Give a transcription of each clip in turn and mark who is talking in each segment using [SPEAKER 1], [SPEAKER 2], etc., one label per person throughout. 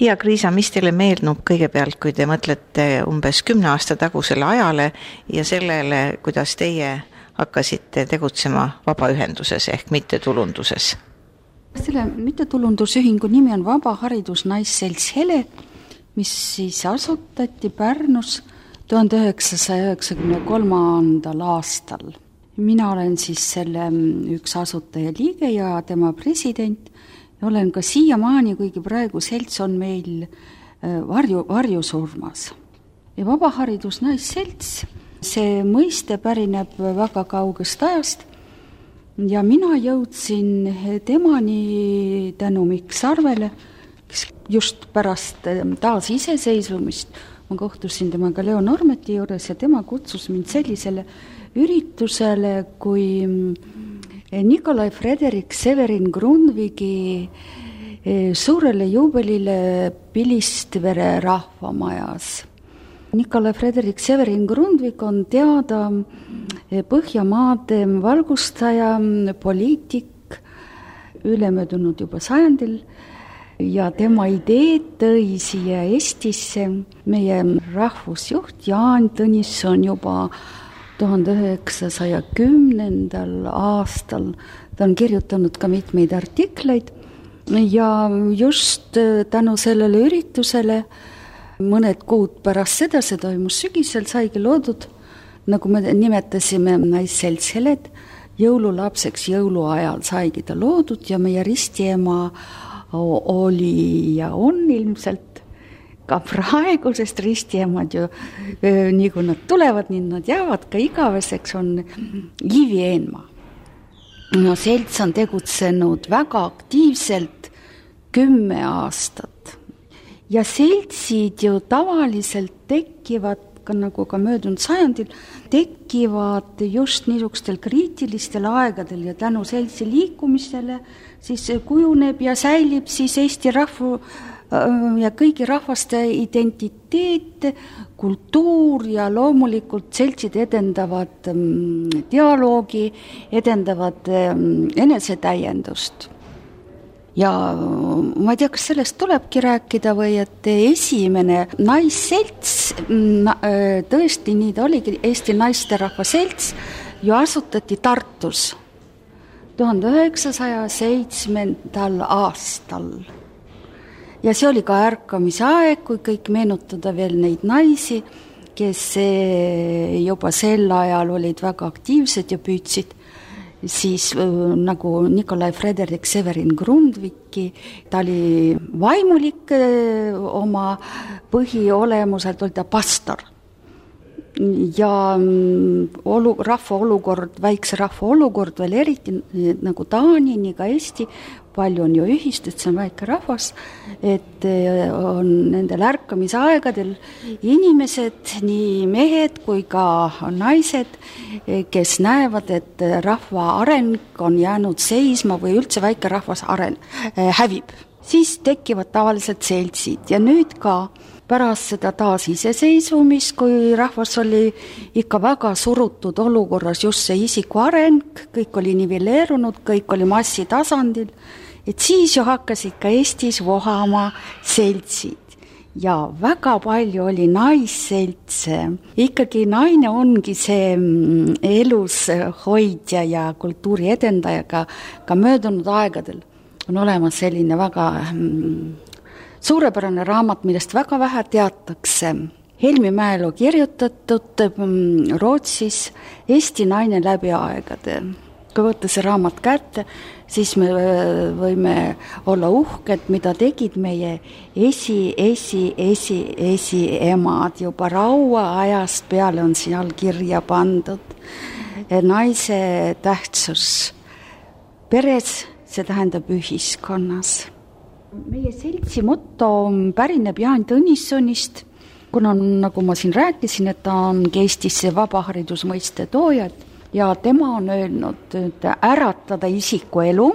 [SPEAKER 1] Tiia Kriisa, mis teile meenub kõigepealt, kui te mõtlete umbes kümne aasta tagusele ajale ja sellele, kuidas teie hakkasite tegutsema vabaühenduses ehk mittetulunduses?
[SPEAKER 2] selle mittetulundusühingu nimi on Vaba Haridus Naisselts Hele, mis siis asutati Pärnus tuhande üheksasaja üheksakümne kolmandal aastal. mina olen siis selle üks asutaja liige ja tema president ja olen ka siiamaani, kuigi praegu selts on meil äh, varju, varjusurmas. ja Vaba Haridus Naisselts, see mõiste pärineb väga kaugest ajast ja mina jõudsin temani tänu Mikk Sarvele, kes just pärast äh, taasiseseisvumist ma kohtusin temaga Leo Normeti juures ja tema kutsus mind sellisele üritusele kui äh, Nikolai Frederik Severin Grundvigi äh, suurele juubelile Pilistvere rahvamajas. Nikolai Frederik Severin Grundvik on teada Põhjamaade valgustaja, poliitik ülemöödunud juba sajandil ja tema ideed tõi siia Eestisse meie rahvusjuht Jaan Tõnisson juba tuhande üheksasaja kümnendal aastal. ta on kirjutanud ka mitmeid artikleid ja just tänu sellele üritusele mõned kuud pärast seda, see toimus sügisel, saigi loodud nagu me nimetasime naisselts Heled, jõululapseks jõuluajal saigi ta loodud ja meie ristiema oli ja on ilmselt ka praegu, sest ristiemad ju nii kui nad tulevad, nii nad jäävad ka igaveseks, on Liivi Eenmaa. no selts on tegutsenud väga aktiivselt kümme aastat ja seltsid ju tavaliselt tekivad ka nagu ka möödunud sajandil, tekivad just niisugustel kriitilistel aegadel ja tänu seltsi liikumisele siis kujuneb ja säilib siis Eesti rahvu ja kõigi rahvaste identiteet, kultuur ja loomulikult seltsid edendavad mm, dialoogi, edendavad mm, enesetäiendust ja ma ei tea, kas sellest tulebki rääkida või et esimene naisselts, äh, tõesti nii ta oligi, Eesti Naisterahva Selts, ju asutati Tartus tuhande üheksasaja seitsmendal aastal. Ja see oli ka ärkamise aeg, kui kõik meenutada veel neid naisi, kes äh, juba sel ajal olid väga aktiivsed ja püüdsid siis nagu Nikolai Frederik Severin Grundviki, ta oli vaimulik oma põhiolemuselt, oli ta pastor. ja mm, olu, rahva olukord, väikse rahva olukord veel eriti nagu Taani, nii ka Eesti, palju on ju ühist, et see on väike rahvas, et eh, on nendel ärkamisaegadel inimesed, nii mehed kui ka naised, eh, kes näevad, et rahva areng on jäänud seisma või üldse väike rahvas aren-, eh, hävib. siis tekivad tavaliselt seltsid ja nüüd ka pärast seda taasiseseisvumist, kui rahvas oli ikka väga surutud olukorras, just see isiku areng, kõik oli nivelleerunud, kõik oli massitasandil, et siis ju hakkasid ka Eestis vohama seltsid ja väga palju oli naisseltse. ikkagi naine ongi see mm, elus hoidja ja kultuuri edendaja ka, ka möödunud aegadel on olemas selline väga mm, suurepärane raamat, millest väga vähe teatakse. Helmi Mäelu kirjutatud mm, Rootsis Eesti naine läbi aegade. kui võtta see raamat kätte, siis me äh, võime olla uhked, mida tegid meie esi, esi, esi, esiemad juba rauaajast peale on siin all kirja pandud. naise tähtsus peres, see tähendab ühiskonnas meie seltsi moto pärineb Jaan Tõnissonist, kuna nagu ma siin rääkisin, et ta ongi Eestisse vabaharidusmõiste tooja ja tema on öelnud, et äratada isiku elu,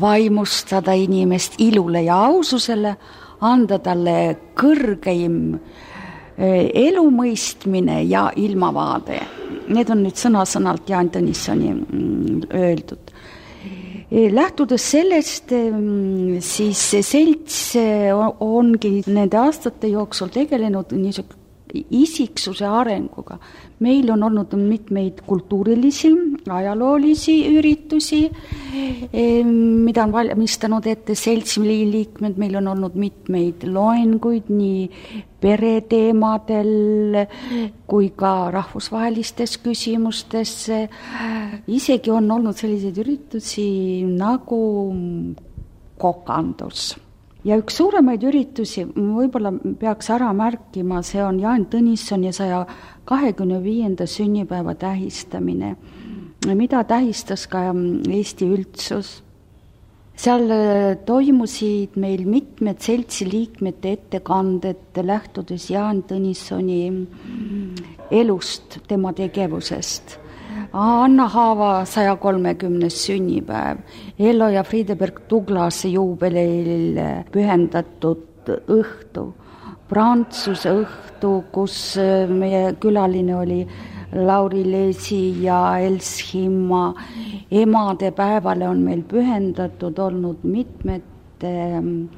[SPEAKER 2] vaimustada inimest ilule ja aususele, anda talle kõrgeim eh, elumõistmine ja ilmavaade. Need on nüüd sõna-sõnalt Jaan Tõnissoni mm, öeldud lähtudes sellest, siis see selts ongi nende aastate jooksul tegelenud niisuguse isiksuse arenguga. Meil on olnud mitmeid kultuurilisi, ajaloolisi üritusi, mida on valmistanud ette seltsi liikmed, meil on olnud mitmeid loenguid nii pereteemadel kui ka rahvusvahelistes küsimustes. isegi on olnud selliseid üritusi nagu kokandus ja üks suuremaid üritusi, võib-olla peaks ära märkima, see on Jaan Tõnissoni saja kahekümne viienda sünnipäeva tähistamine, mida tähistas ka Eesti üldsus. seal äh, toimusid meil mitmed seltsi liikmete ettekanded, lähtudes Jaan Tõnissoni elust, tema tegevusest Anna Haava saja kolmekümnes sünnipäev, Ello ja Friedeberg Tuglase juubelile pühendatud õhtu, Prantsuse õhtu, kus äh, meie külaline oli Lauri Leesi ja Els Himma. emadepäevale on meil pühendatud olnud mitmed ähm,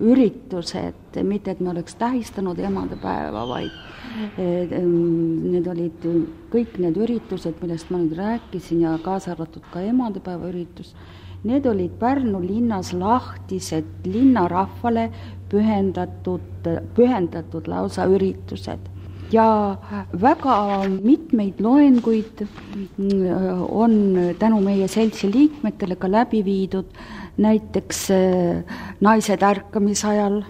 [SPEAKER 2] üritused, mitte et me oleks tähistanud emadepäeva, vaid Need olid kõik need üritused, millest ma nüüd rääkisin ja kaasa arvatud ka emadepäeva üritus, need olid Pärnu linnas lahtised linnarahvale pühendatud, pühendatud lausa üritused. Ja väga mitmeid loenguid mm, on tänu meie seltsi liikmetele ka läbi viidud, näiteks äh, Naised ärkamisajal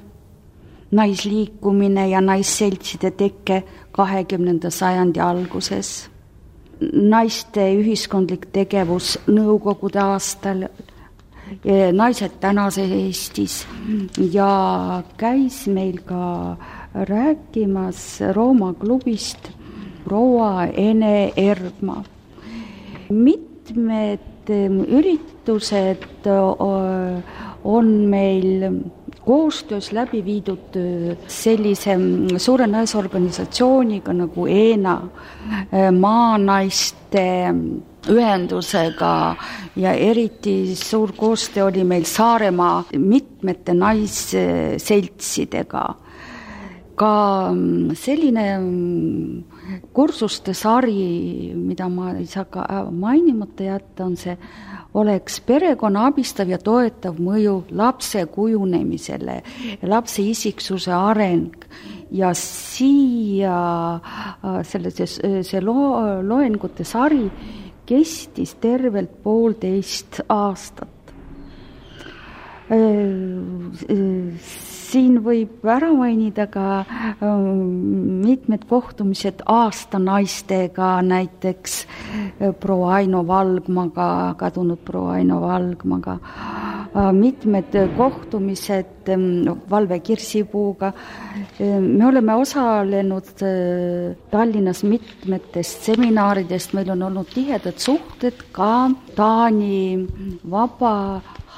[SPEAKER 2] naisliikumine ja naisseltside teke kahekümnenda sajandi alguses, naiste ühiskondlik tegevus Nõukogude aastal, naised tänases Eestis ja käis meil ka rääkimas Rooma klubist proua Ene Erdma. mitmed üritused on meil koostöös läbi viidud äh, sellise mm, suure naisorganisatsiooniga nagu ENA, äh, maanaiste mm, ühendusega ja eriti suur koostöö oli meil Saaremaa mitmete naisseltsidega. ka mm, selline kursuste sari, mida ma ei saa ka mainimata jätta, on see oleks perekonna abistav ja toetav mõju lapse kujunemisele, lapse isiksuse areng. Ja siia äh, selle, see, see loo, loengute sari kestis tervelt poolteist aastat. Äh, äh, siin võib ära mainida ka ähm, mitmed kohtumised aastanaistega, näiteks äh, proua Aino Valgmaga, kadunud proua Aino Valgmaga, äh, mitmed kohtumised ähm, Valve Kirsipuuga. Äh, me oleme osalenud Tallinnas mitmetest seminaridest, meil on olnud tihedad suhted ka Taani vaba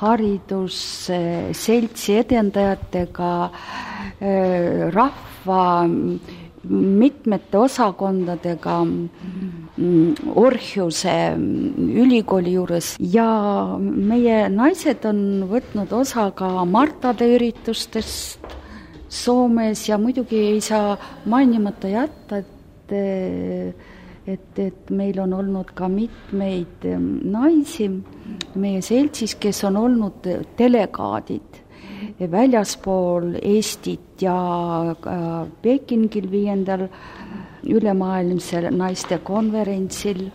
[SPEAKER 2] haridusseltsi edendajatega, äh, rahva mitmete osakondadega mm, Orhjuse ülikooli juures. Ja meie naised on võtnud osa ka Martade üritustest Soomes ja muidugi ei saa mainimata jätta, et et, et meil on olnud ka mitmeid ähm, naisi meie seltsis, kes on olnud delegaadid väljaspool Eestit ja Pekingil viiendal ülemaailmsel naistekonverentsil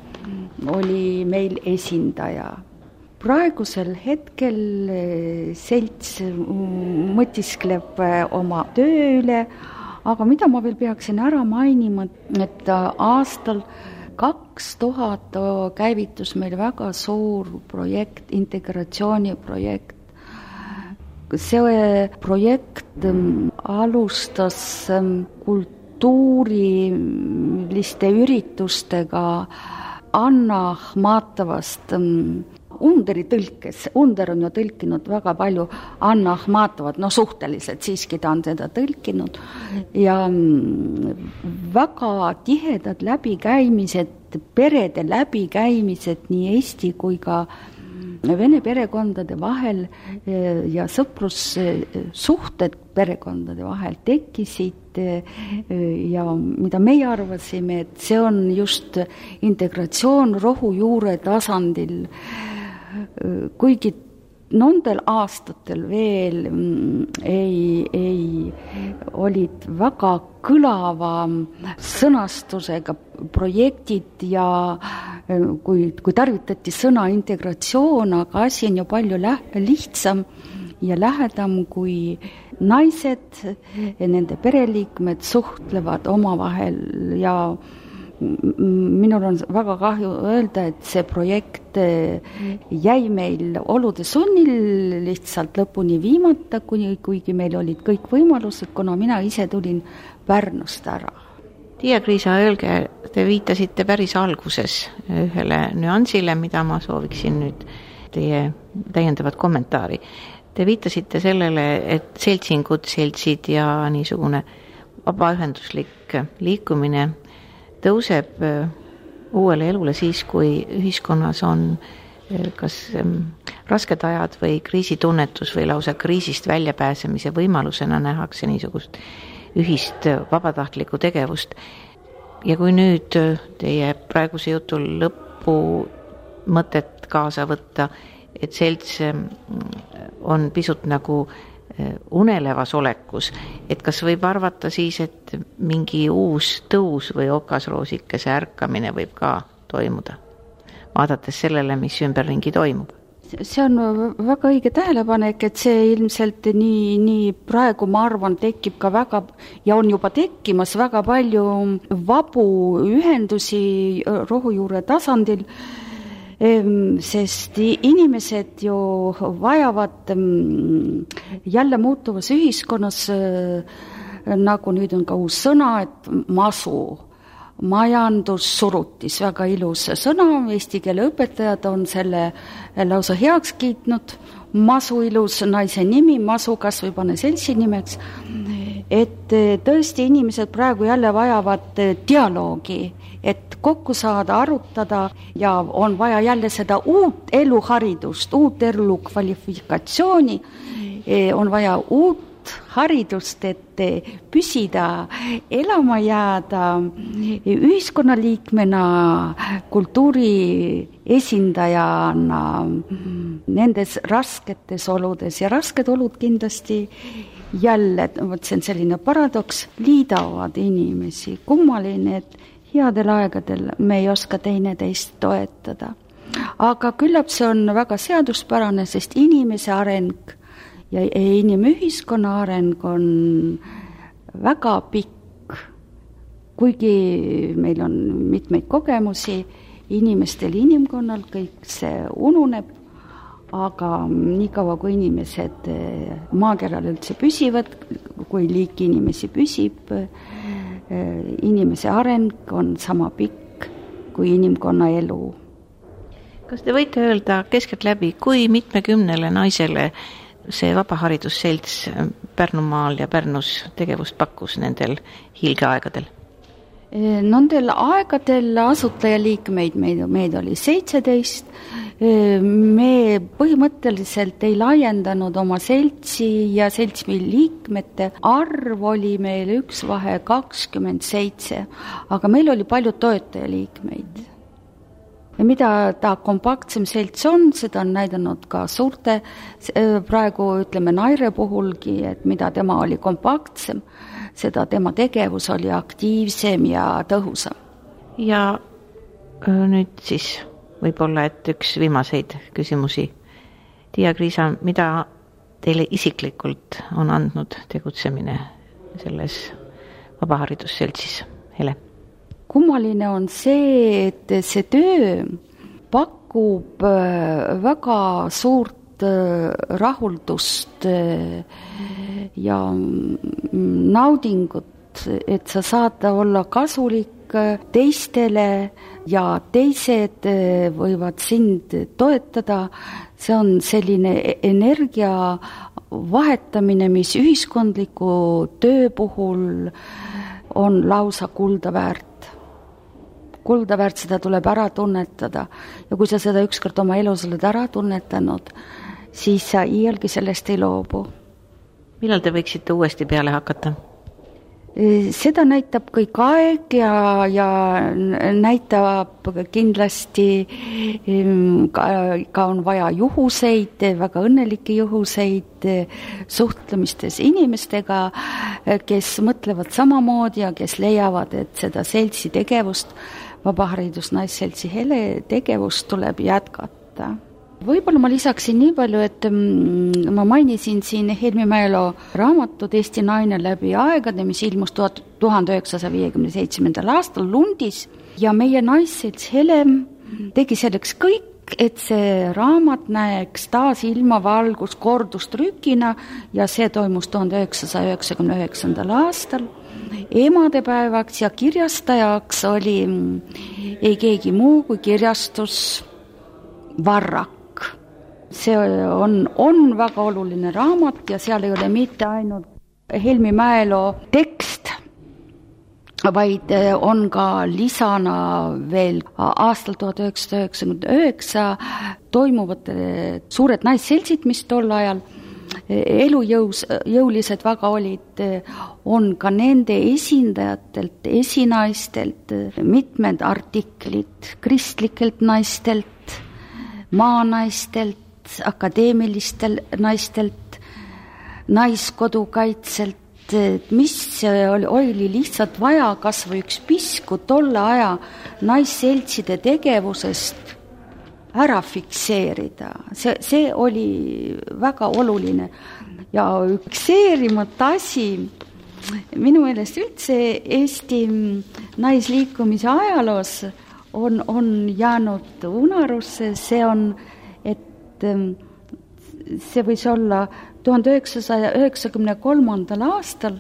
[SPEAKER 2] oli meil esindaja. praegusel hetkel äh, selts mm, mõtiskleb äh, oma töö üle aga mida ma veel peaksin ära mainima, et aastal kaks tuhat käivitus meil väga suur projekt, integratsiooniprojekt. see projekt ähm, alustas ähm, kultuuriliste üritustega Anna Ahmatovast ähm, Underi tõlkes, Under on ju tõlkinud väga palju. Anna Ahmatovat, no suhteliselt siiski ta on seda tõlkinud. Ja mm, väga tihedad läbikäimised, perede läbikäimised nii eesti kui ka vene perekondade vahel ja sõprussuhted perekondade vahel tekkisid ja mida meie arvasime, et see on just integratsioon rohujuure tasandil, kuigi nendel aastatel veel mm, ei, ei, olid väga kõlava sõnastusega projektid ja kui, kui tarvitati sõna integratsioon, aga asi on ju palju lä-, lihtsam ja lähedam, kui naised ja nende pereliikmed suhtlevad omavahel ja minul on väga kahju öelda, et see projekt eh, jäi meil olude sunnil lihtsalt lõpuni viimata, kuni, kuigi meil olid kõik võimalused, kuna mina ise tulin Pärnust ära.
[SPEAKER 1] Tiia-Kriisa, öelge, te viitasite päris alguses ühele nüansile, mida ma sooviksin nüüd teie täiendavat kommentaari. Te viitasite sellele, et seltsingud, seltsid ja niisugune vabaühenduslik liikumine tõuseb äh, uuele elule siis, kui ühiskonnas on äh, kas ähm, rasked ajad või kriisitunnetus või lausa kriisist väljapääsemise võimalusena nähakse niisugust ühist äh, vabatahtlikku tegevust. ja kui nüüd teie praeguse jutu lõpu mõtet kaasa võtta, et selts ähm, on pisut nagu unelevas olekus, et kas võib arvata siis, et mingi uus tõus või okasroosikese ärkamine võib ka toimuda, vaadates sellele, mis ümberringi toimub?
[SPEAKER 2] see on väga õige tähelepanek, et see ilmselt nii, nii praegu ma arvan, tekib ka väga ja on juba tekkimas väga palju vabu ühendusi rohujuure tasandil sest inimesed ju vajavad jälle muutuvas ühiskonnas, nagu nüüd on ka uus sõna, et masu, majandussurutis, väga ilus sõna, eesti keele õpetajad on selle lausa heaks kiitnud, masu ilus naise nimi, masu kas või pane seltsi nimeks, et tõesti inimesed praegu jälle vajavad dialoogi et kokku saada, arutada ja on vaja jälle seda uut eluharidust, uut elukvalifikatsiooni, e, on vaja uut haridust, et püsida, elama jääda ühiskonnaliikmena, kultuuri esindajana nendes rasketes oludes. Ja rasked olud kindlasti jälle, vot see on selline paradoks, liidavad inimesi, kummaline, et headel aegadel me ei oska teineteist toetada. aga küllap see on väga seaduspärane, sest inimese areng ja inimühiskonna areng on väga pikk, kuigi meil on mitmeid kogemusi, inimestel, inimkonnal kõik see ununeb, aga niikaua, kui inimesed maakeral üldse püsivad, kui liik inimesi püsib, Äh, inimese areng on sama pikk kui inimkonna elu.
[SPEAKER 1] kas te võite öelda keskeltläbi, kui mitmekümnele naisele see Vabaharidusselts Pärnumaal ja Pärnus tegevust pakkus nendel hiilgeaegadel?
[SPEAKER 2] Äh, nendel aegadel asutajaliikmeid meid, meid oli seitseteist. Me põhimõtteliselt ei laiendanud oma seltsi ja seltsmi liikmete arv oli meil üks vahe kakskümmend seitse, aga meil oli palju toetajaliikmeid. ja mida ta kompaktsem selts on, seda on näidanud ka suurte, praegu ütleme Naire puhulgi, et mida tema oli kompaktsem, seda tema tegevus oli aktiivsem ja tõhusam.
[SPEAKER 1] ja nüüd siis võib-olla, et üks viimaseid küsimusi. Tiia-Kriisa, mida teile isiklikult on andnud tegutsemine selles Vabaharidusseltsis, Hele?
[SPEAKER 2] kummaline on see, et see töö pakub väga suurt rahuldust äh, ja mm, naudingut, et sa saad olla kasulik teistele ja teised võivad sind toetada, see on selline e-, energia vahetamine, mis ühiskondliku töö puhul on lausa kulda väärt. kuldaväärt, seda tuleb ära tunnetada. ja kui sa seda ükskord oma elus oled ära tunnetanud, siis sa iialgi sellest ei loobu.
[SPEAKER 1] millal te võiksite uuesti peale hakata?
[SPEAKER 2] seda näitab kõik aeg ja, ja näitab kindlasti ka, ka on vaja juhuseid, väga õnnelikke juhuseid suhtlemistes inimestega, kes mõtlevad samamoodi ja kes leiavad, et seda seltsi tegevust, Vabaharidus Naisseltsi Hele tegevust tuleb jätkata võib-olla ma lisaksin nii palju, et mm, ma mainisin siin Helmi Mäelo raamatut Eesti naine läbi aegade, mis ilmus tuhat, tuhande üheksasaja viiekümne seitsmendal aastal Lundis. Ja meie naisselts Helem tegi selleks kõik, et see raamat näeks taas ilmavalgus kordustrükina ja see toimus tuhande üheksasaja üheksakümne üheksandal aastal. Emadepäevaks ja kirjastajaks oli mm, ei keegi muu kui kirjastus Varrak see on, on väga oluline raamat ja seal ei ole mitte ainult Helmi Mäeloo tekst, vaid eh, on ka lisana veel aastal tuhat üheksasada üheksakümmend üheksa toimuvad suured naisseltsid, mis tol ajal eh, elujõus, jõulised väga olid, eh, on ka nende esindajatelt, esinaistelt mitmed artiklid kristlikelt naistelt, maanaistelt, akadeemilistel naistelt, naiskodukaitselt, mis oli, oli lihtsalt vaja kas või üks pisku tolle aja naisseltside tegevusest ära fikseerida, see, see oli väga oluline. Ja fikseerimata asi minu meelest üldse Eesti naisliikumise ajaloos on, on jäänud unarusse, see on et ähm, see võis olla tuhande üheksasaja üheksakümne kolmandal aastal,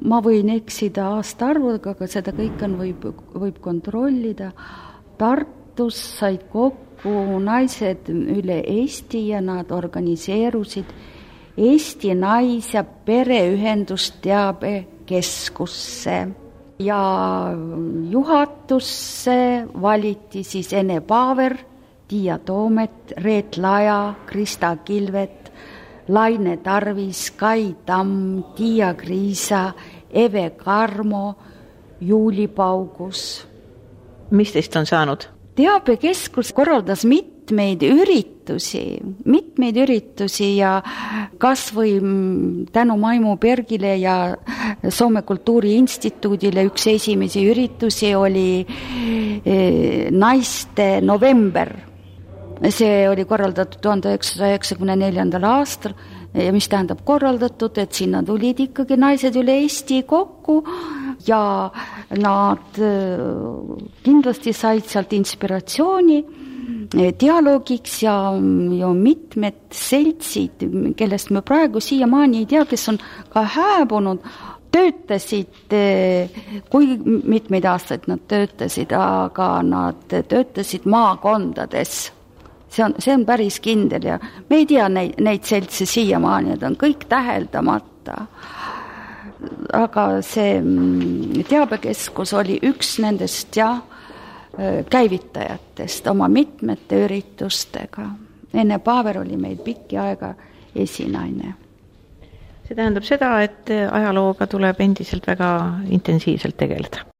[SPEAKER 2] ma võin eksida aastaarvuga, aga seda kõike on, võib, võib kontrollida, Tartus said kokku naised üle Eesti ja nad organiseerusid Eesti Nais- ja Pereühendusteabekeskusse. Ja juhatusse valiti siis Ene Paaver Tiia Toomet, Reet Laja, Krista Kilvet, Laine Tarvis, Kai Tamm, Tiia Kriisa, Eve Karmo, Juuli Paugus.
[SPEAKER 1] mis teist on saanud?
[SPEAKER 2] teabekeskus korraldas mitmeid üritusi, mitmeid üritusi ja kas või tänu Maimu Bergile ja Soome Kultuuriinstituudile üks esimesi üritusi oli eh, naiste november see oli korraldatud tuhande üheksasaja üheksakümne neljandal aastal. Ja mis tähendab korraldatud, et sinna tulid ikkagi naised üle Eesti kokku ja nad äh, kindlasti said sealt inspiratsiooni äh, dialoogiks ja, ja mitmed seltsid, kellest me praegu siiamaani ei tea, kes on ka hääbunud, töötasid, äh, kui mitmeid aastaid nad töötasid, aga nad töötasid maakondades see on, see on päris kindel ja me ei tea neid, neid seltse siiamaani, need on kõik täheldamata. aga see mm, teabekeskus oli üks nendest jah, käivitajatest oma mitmete üritustega. enne Paaver oli meil pikki aega esinaine.
[SPEAKER 1] see tähendab seda, et ajalooga tuleb endiselt väga intensiivselt tegeleda